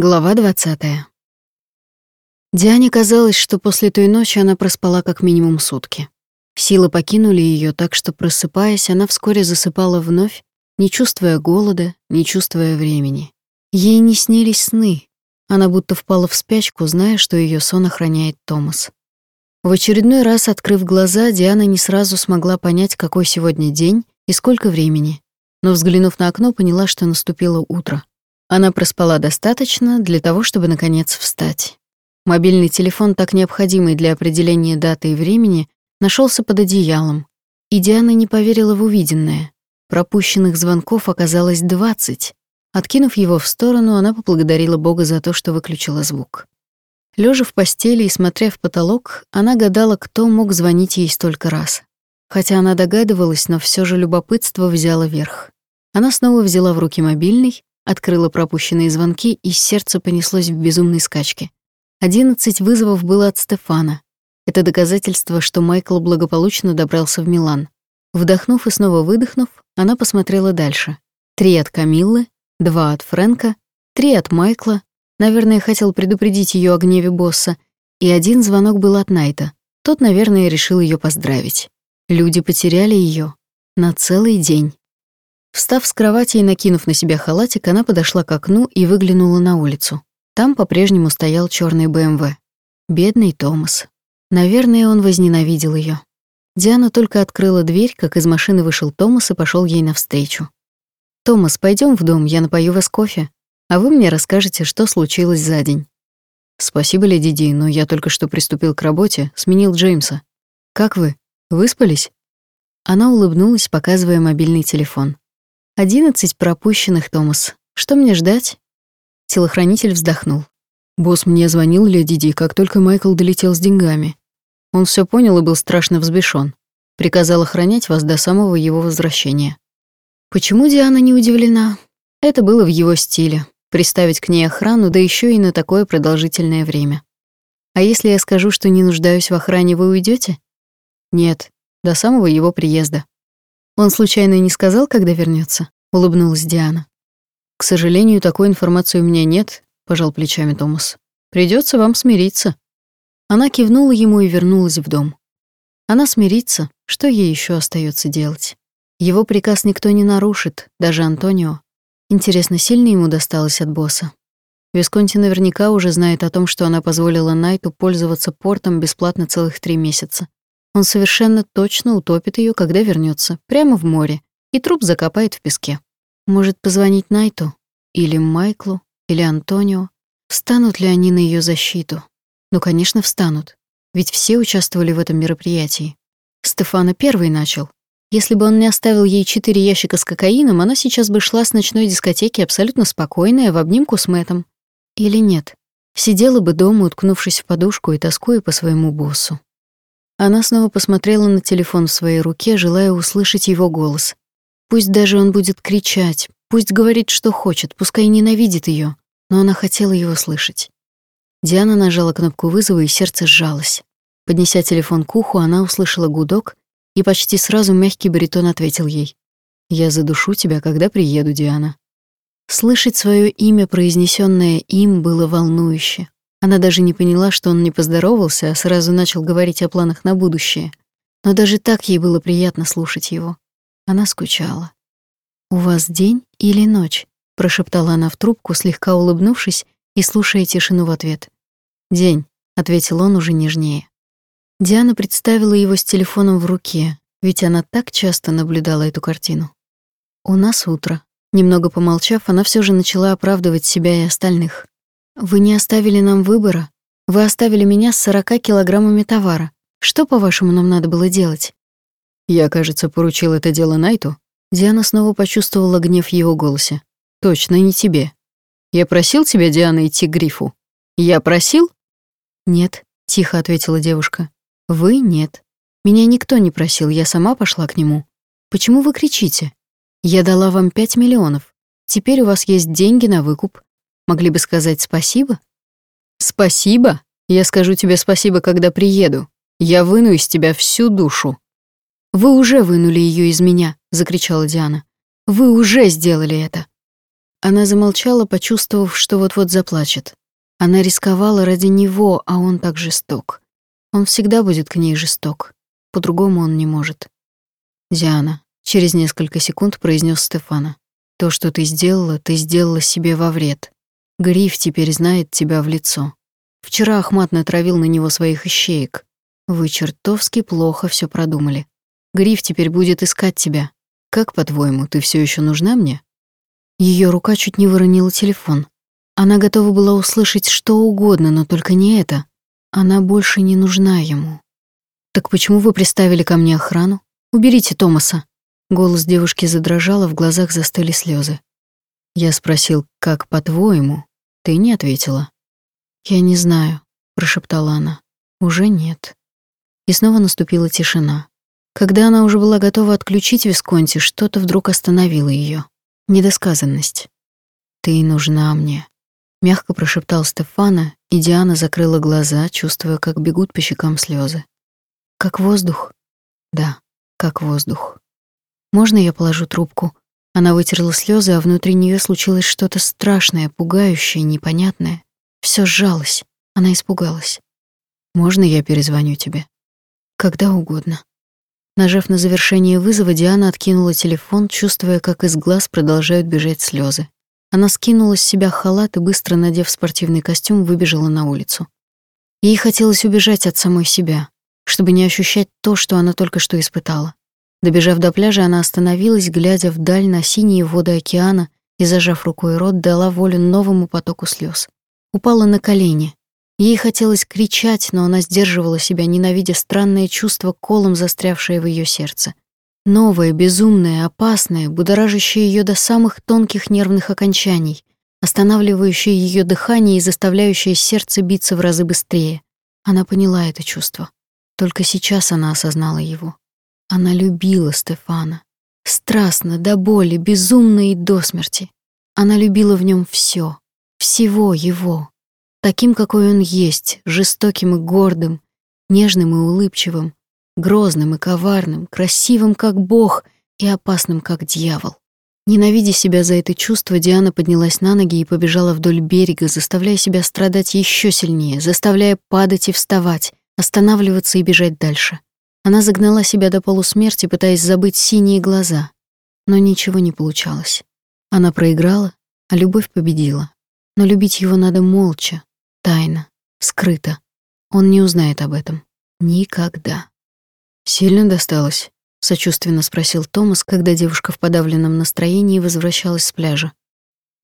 Глава 20. Диане казалось, что после той ночи она проспала как минимум сутки. Силы покинули ее, так что, просыпаясь, она вскоре засыпала вновь, не чувствуя голода, не чувствуя времени. Ей не снились сны. Она будто впала в спячку, зная, что ее сон охраняет Томас. В очередной раз, открыв глаза, Диана не сразу смогла понять, какой сегодня день и сколько времени. Но, взглянув на окно, поняла, что наступило утро. Она проспала достаточно для того, чтобы наконец встать. Мобильный телефон, так необходимый для определения даты и времени, нашелся под одеялом. И Диана не поверила в увиденное. Пропущенных звонков оказалось двадцать. Откинув его в сторону, она поблагодарила Бога за то, что выключила звук. Лежа в постели и смотря в потолок, она гадала, кто мог звонить ей столько раз. Хотя она догадывалась, но все же любопытство взяло верх. Она снова взяла в руки мобильный Открыла пропущенные звонки, и сердце понеслось в безумной скачке. Одиннадцать вызовов было от Стефана. Это доказательство, что Майкл благополучно добрался в Милан. Вдохнув и снова выдохнув, она посмотрела дальше. Три от Камиллы, два от Фрэнка, три от Майкла, наверное, хотел предупредить ее о гневе босса, и один звонок был от Найта. Тот, наверное, решил ее поздравить. Люди потеряли ее на целый день. Встав с кровати и накинув на себя халатик, она подошла к окну и выглянула на улицу. Там по-прежнему стоял черный БМВ. Бедный Томас. Наверное, он возненавидел ее. Диана только открыла дверь, как из машины вышел Томас и пошел ей навстречу. «Томас, пойдем в дом, я напою вас кофе, а вы мне расскажете, что случилось за день». «Спасибо, леди Ди, но я только что приступил к работе, сменил Джеймса. Как вы? Выспались?» Она улыбнулась, показывая мобильный телефон. «Одиннадцать пропущенных, Томас. Что мне ждать?» Телохранитель вздохнул. «Босс мне звонил, леди Ди, как только Майкл долетел с деньгами. Он все понял и был страшно взбешен. Приказал охранять вас до самого его возвращения». Почему Диана не удивлена? Это было в его стиле. Приставить к ней охрану, да еще и на такое продолжительное время. А если я скажу, что не нуждаюсь в охране, вы уйдете? Нет, до самого его приезда. Он случайно не сказал, когда вернется? улыбнулась Диана. К сожалению, такой информации у меня нет, пожал плечами Томас. Придется вам смириться. Она кивнула ему и вернулась в дом. Она смирится, что ей еще остается делать? Его приказ никто не нарушит, даже Антонио. Интересно, сильно ему досталось от босса? Висконти наверняка уже знает о том, что она позволила Найту пользоваться портом бесплатно целых три месяца. Он совершенно точно утопит ее, когда вернется, прямо в море, и труп закопает в песке. Может позвонить Найту? Или Майклу? Или Антонио? Встанут ли они на ее защиту? Ну, конечно, встанут. Ведь все участвовали в этом мероприятии. Стефана первый начал. Если бы он не оставил ей четыре ящика с кокаином, она сейчас бы шла с ночной дискотеки абсолютно спокойная, в обнимку с Мэтом. Или нет? Сидела бы дома, уткнувшись в подушку и тоскуя по своему боссу. Она снова посмотрела на телефон в своей руке, желая услышать его голос. Пусть даже он будет кричать, пусть говорит, что хочет, пускай ненавидит ее, но она хотела его слышать. Диана нажала кнопку вызова, и сердце сжалось. Поднеся телефон к уху, она услышала гудок, и почти сразу мягкий баритон ответил ей. «Я задушу тебя, когда приеду, Диана». Слышать свое имя, произнесенное им, было волнующе. Она даже не поняла, что он не поздоровался, а сразу начал говорить о планах на будущее. Но даже так ей было приятно слушать его. Она скучала. «У вас день или ночь?» — прошептала она в трубку, слегка улыбнувшись и слушая тишину в ответ. «День», — ответил он уже нежнее. Диана представила его с телефоном в руке, ведь она так часто наблюдала эту картину. «У нас утро». Немного помолчав, она все же начала оправдывать себя и остальных. Вы не оставили нам выбора. Вы оставили меня с 40 килограммами товара. Что, по-вашему, нам надо было делать? Я, кажется, поручил это дело Найту. Диана снова почувствовала гнев в его голосе. Точно не тебе. Я просил тебя, Диана, идти к грифу. Я просил? Нет, тихо ответила девушка. Вы нет. Меня никто не просил, я сама пошла к нему. Почему вы кричите? Я дала вам пять миллионов. Теперь у вас есть деньги на выкуп. Могли бы сказать спасибо? Спасибо? Я скажу тебе спасибо, когда приеду. Я выну из тебя всю душу. Вы уже вынули ее из меня, закричала Диана. Вы уже сделали это. Она замолчала, почувствовав, что вот-вот заплачет. Она рисковала ради него, а он так жесток. Он всегда будет к ней жесток. По-другому он не может. «Диана», — через несколько секунд произнес Стефана, «то, что ты сделала, ты сделала себе во вред. Гриф теперь знает тебя в лицо. Вчера Ахмат натравил на него своих ищеек. Вы чертовски плохо все продумали. Гриф теперь будет искать тебя. Как, по-твоему, ты все еще нужна мне?» Ее рука чуть не выронила телефон. Она готова была услышать что угодно, но только не это. Она больше не нужна ему. «Так почему вы приставили ко мне охрану? Уберите Томаса!» Голос девушки задрожал, в глазах застыли слезы. Я спросил, как по-твоему? Ты не ответила. «Я не знаю», — прошептала она. «Уже нет». И снова наступила тишина. Когда она уже была готова отключить Висконти, что-то вдруг остановило ее. Недосказанность. «Ты нужна мне», — мягко прошептал Стефана, и Диана закрыла глаза, чувствуя, как бегут по щекам слезы. «Как воздух?» «Да, как воздух». «Можно я положу трубку?» Она вытерла слезы, а внутри нее случилось что-то страшное, пугающее, непонятное. Все сжалось. Она испугалась. «Можно я перезвоню тебе?» «Когда угодно». Нажав на завершение вызова, Диана откинула телефон, чувствуя, как из глаз продолжают бежать слезы. Она скинула с себя халат и, быстро надев спортивный костюм, выбежала на улицу. Ей хотелось убежать от самой себя, чтобы не ощущать то, что она только что испытала. Добежав до пляжа, она остановилась, глядя вдаль на синие воды океана и, зажав рукой рот, дала волю новому потоку слез упала на колени. Ей хотелось кричать, но она сдерживала себя, ненавидя странное чувство, колом застрявшее в ее сердце. Новое, безумное, опасное, будоражащее ее до самых тонких нервных окончаний, останавливающее ее дыхание и заставляющее сердце биться в разы быстрее. Она поняла это чувство. Только сейчас она осознала его. Она любила Стефана. Страстно, до боли, безумно и до смерти. Она любила в нем все всего его, таким, какой он есть, жестоким и гордым, нежным и улыбчивым, грозным и коварным, красивым, как бог, и опасным, как дьявол. Ненавидя себя за это чувство, Диана поднялась на ноги и побежала вдоль берега, заставляя себя страдать еще сильнее, заставляя падать и вставать, останавливаться и бежать дальше. Она загнала себя до полусмерти, пытаясь забыть синие глаза, но ничего не получалось. Она проиграла, а любовь победила. Но любить его надо молча, тайно, скрыто. Он не узнает об этом. Никогда. «Сильно досталось?» — сочувственно спросил Томас, когда девушка в подавленном настроении возвращалась с пляжа.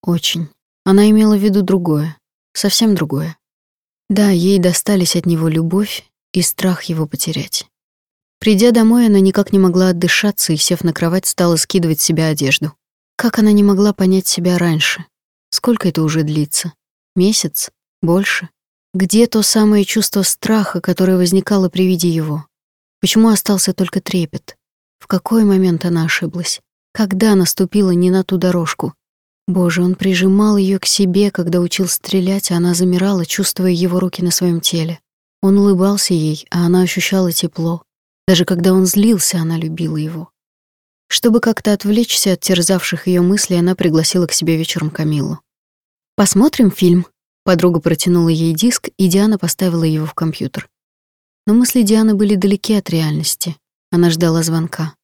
«Очень. Она имела в виду другое. Совсем другое. Да, ей достались от него любовь и страх его потерять. Придя домой, она никак не могла отдышаться и, сев на кровать, стала скидывать с себя одежду. Как она не могла понять себя раньше? Сколько это уже длится? Месяц? Больше? Где то самое чувство страха, которое возникало при виде его? Почему остался только трепет? В какой момент она ошиблась? Когда наступила не на ту дорожку? Боже, он прижимал ее к себе, когда учил стрелять, а она замирала, чувствуя его руки на своем теле. Он улыбался ей, а она ощущала тепло. Даже когда он злился, она любила его. Чтобы как-то отвлечься от терзавших ее мыслей, она пригласила к себе вечером Камилу. «Посмотрим фильм». Подруга протянула ей диск, и Диана поставила его в компьютер. Но мысли Дианы были далеки от реальности. Она ждала звонка.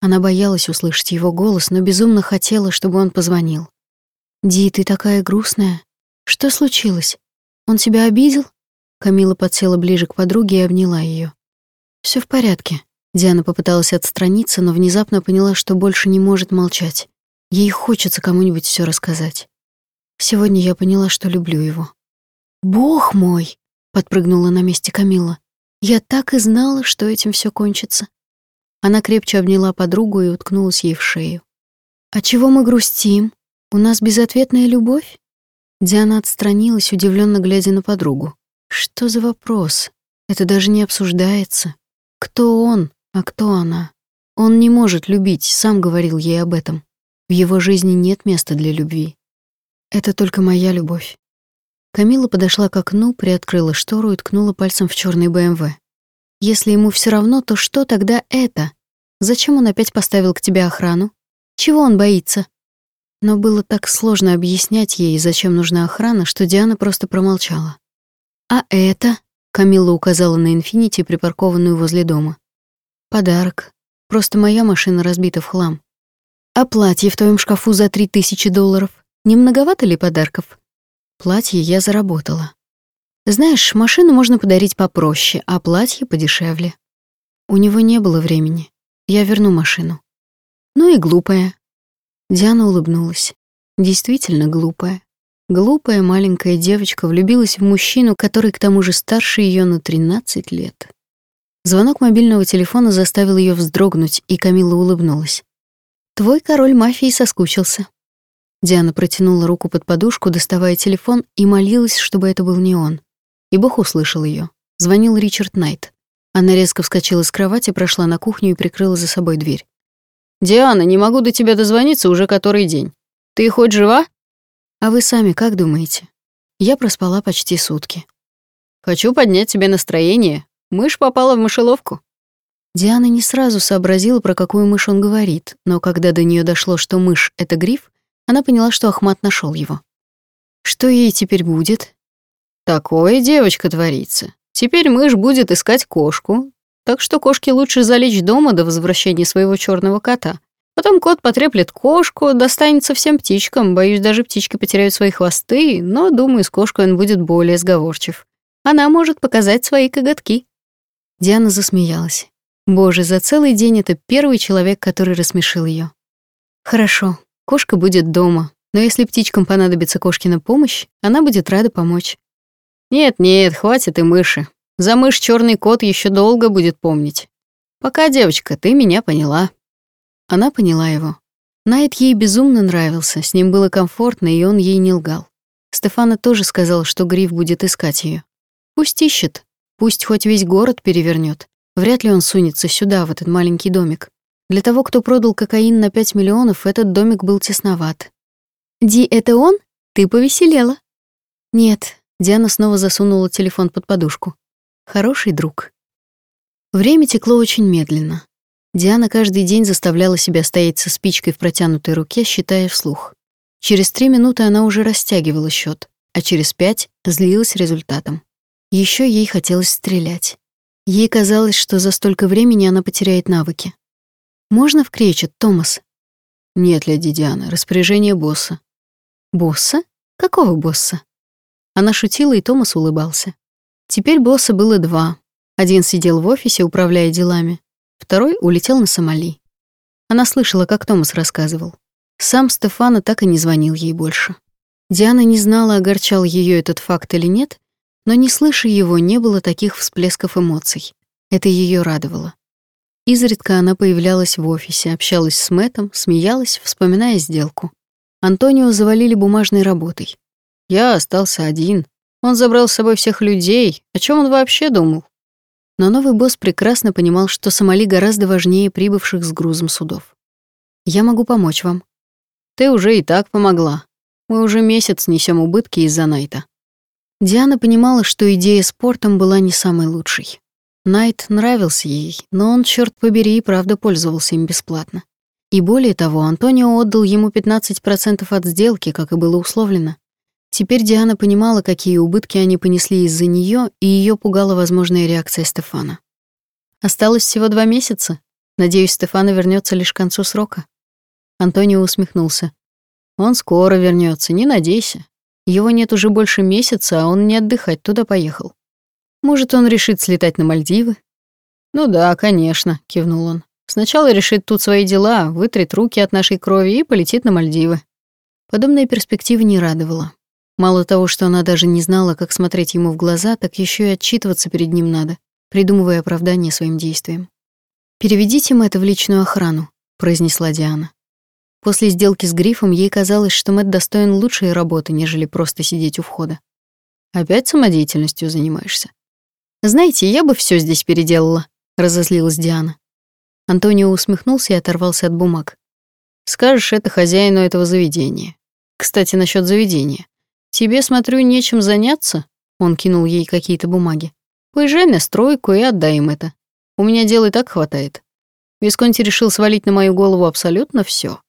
Она боялась услышать его голос, но безумно хотела, чтобы он позвонил. «Ди, ты такая грустная. Что случилось? Он тебя обидел?» Камила подсела ближе к подруге и обняла ее. Все в порядке». Диана попыталась отстраниться, но внезапно поняла, что больше не может молчать. Ей хочется кому-нибудь все рассказать. Сегодня я поняла, что люблю его. «Бог мой!» — подпрыгнула на месте Камила. «Я так и знала, что этим все кончится». Она крепче обняла подругу и уткнулась ей в шею. «А чего мы грустим? У нас безответная любовь?» Диана отстранилась, удивленно глядя на подругу. «Что за вопрос? Это даже не обсуждается. Кто он, а кто она? Он не может любить, сам говорил ей об этом. В его жизни нет места для любви. Это только моя любовь. Камила подошла к окну, приоткрыла штору и ткнула пальцем в черный БМВ. Если ему все равно, то что тогда это? Зачем он опять поставил к тебе охрану? Чего он боится? Но было так сложно объяснять ей, зачем нужна охрана, что Диана просто промолчала. «А это?» — Камила указала на «Инфинити», припаркованную возле дома. «Подарок. Просто моя машина разбита в хлам. А платье в твоем шкафу за три тысячи долларов? Не многовато ли подарков?» Платье я заработала. Знаешь, машину можно подарить попроще, а платье подешевле. У него не было времени. Я верну машину. Ну и глупая. Диана улыбнулась. Действительно глупая. Глупая маленькая девочка влюбилась в мужчину, который к тому же старше ее на 13 лет. Звонок мобильного телефона заставил ее вздрогнуть, и Камила улыбнулась. «Твой король мафии соскучился». Диана протянула руку под подушку, доставая телефон, и молилась, чтобы это был не он. И Бог услышал ее. Звонил Ричард Найт. Она резко вскочила с кровати, прошла на кухню и прикрыла за собой дверь. «Диана, не могу до тебя дозвониться уже который день. Ты хоть жива?» «А вы сами как думаете?» Я проспала почти сутки. «Хочу поднять тебе настроение. Мышь попала в мышеловку». Диана не сразу сообразила, про какую мышь он говорит, но когда до нее дошло, что мышь — это гриф, она поняла, что Ахмат нашел его. Что ей теперь будет? Такое, девочка, творится. Теперь мышь будет искать кошку, так что кошке лучше залечь дома до возвращения своего черного кота. Потом кот потреплет кошку, достанется всем птичкам, боюсь, даже птички потеряют свои хвосты, но, думаю, с кошкой он будет более сговорчив. Она может показать свои коготки. Диана засмеялась. Боже, за целый день это первый человек, который рассмешил ее. Хорошо, кошка будет дома, но если птичкам понадобится кошкина помощь, она будет рада помочь. Нет-нет, хватит и мыши. За мышь черный кот еще долго будет помнить. Пока, девочка, ты меня поняла. Она поняла его. Найт ей безумно нравился, с ним было комфортно, и он ей не лгал. Стефана тоже сказал, что Гриф будет искать ее. Пусть ищет, пусть хоть весь город перевернет. Вряд ли он сунется сюда, в этот маленький домик. Для того, кто продал кокаин на 5 миллионов, этот домик был тесноват. «Ди, это он? Ты повеселела?» «Нет, Диана снова засунула телефон под подушку. Хороший друг. Время текло очень медленно. Диана каждый день заставляла себя стоять со спичкой в протянутой руке, считая вслух. Через три минуты она уже растягивала счет, а через пять злилась результатом. Еще ей хотелось стрелять. Ей казалось, что за столько времени она потеряет навыки. «Можно в кречет, Томас?» «Нет, леди Диана, распоряжение босса». «Босса? Какого босса?» Она шутила, и Томас улыбался. Теперь босса было два. Один сидел в офисе, управляя делами, второй улетел на Сомали. Она слышала, как Томас рассказывал. Сам Стефана так и не звонил ей больше. Диана не знала, огорчал ее этот факт или нет, но не слыша его, не было таких всплесков эмоций. Это ее радовало. Изредка она появлялась в офисе, общалась с Мэтом, смеялась, вспоминая сделку. Антонио завалили бумажной работой. Я остался один. Он забрал с собой всех людей. О чем он вообще думал? Но новый босс прекрасно понимал, что Сомали гораздо важнее прибывших с грузом судов. «Я могу помочь вам». «Ты уже и так помогла. Мы уже месяц несем убытки из-за Найта». Диана понимала, что идея с портом была не самой лучшей. Найт нравился ей, но он, черт побери, и правда пользовался им бесплатно. И более того, Антонио отдал ему 15% от сделки, как и было условлено. Теперь Диана понимала, какие убытки они понесли из-за нее, и ее пугала возможная реакция Стефана. Осталось всего два месяца. Надеюсь, Стефана вернется лишь к концу срока. Антонио усмехнулся. Он скоро вернется, не надейся. Его нет уже больше месяца, а он не отдыхать туда поехал. Может, он решит слетать на Мальдивы? Ну да, конечно, кивнул он. Сначала решит тут свои дела, вытрет руки от нашей крови и полетит на Мальдивы. Подобная перспектива не радовала. Мало того, что она даже не знала, как смотреть ему в глаза, так еще и отчитываться перед ним надо, придумывая оправдание своим действиям. «Переведите Мэтта в личную охрану», — произнесла Диана. После сделки с Грифом ей казалось, что Мэтт достоин лучшей работы, нежели просто сидеть у входа. «Опять самодеятельностью занимаешься?» «Знаете, я бы все здесь переделала», — разозлилась Диана. Антонио усмехнулся и оторвался от бумаг. «Скажешь это хозяину этого заведения. Кстати, насчет заведения. «Тебе, смотрю, нечем заняться?» Он кинул ей какие-то бумаги. «Поезжай на стройку и отдай им это. У меня дел и так хватает». Висконти решил свалить на мою голову абсолютно все.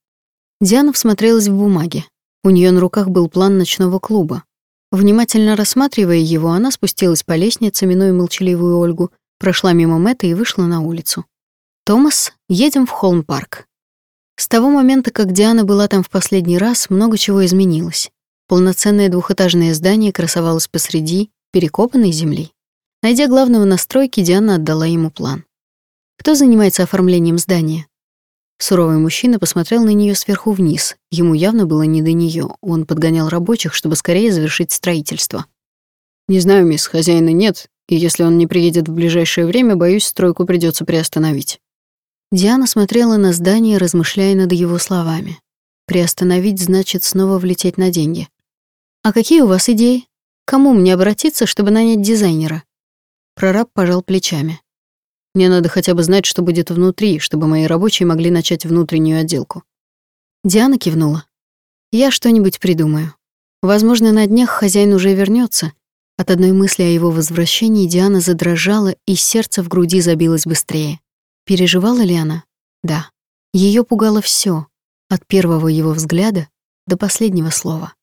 Диана всмотрелась в бумаги. У нее на руках был план ночного клуба. Внимательно рассматривая его, она спустилась по лестнице, минуя молчаливую Ольгу, прошла мимо Мэтта и вышла на улицу. «Томас, едем в Холм-парк». С того момента, как Диана была там в последний раз, много чего изменилось. Полноценное двухэтажное здание красовалось посреди перекопанной земли. Найдя главного на стройке, Диана отдала ему план. «Кто занимается оформлением здания?» Суровый мужчина посмотрел на нее сверху вниз. Ему явно было не до нее. Он подгонял рабочих, чтобы скорее завершить строительство. «Не знаю, мисс, хозяина нет, и если он не приедет в ближайшее время, боюсь, стройку придется приостановить». Диана смотрела на здание, размышляя над его словами. Приостановить значит снова влететь на деньги. «А какие у вас идеи? Кому мне обратиться, чтобы нанять дизайнера?» Прораб пожал плечами. Мне надо хотя бы знать, что будет внутри, чтобы мои рабочие могли начать внутреннюю отделку. Диана кивнула. Я что-нибудь придумаю. Возможно, на днях хозяин уже вернется. От одной мысли о его возвращении Диана задрожала, и сердце в груди забилось быстрее. Переживала ли она? Да. Ее пугало все, от первого его взгляда до последнего слова.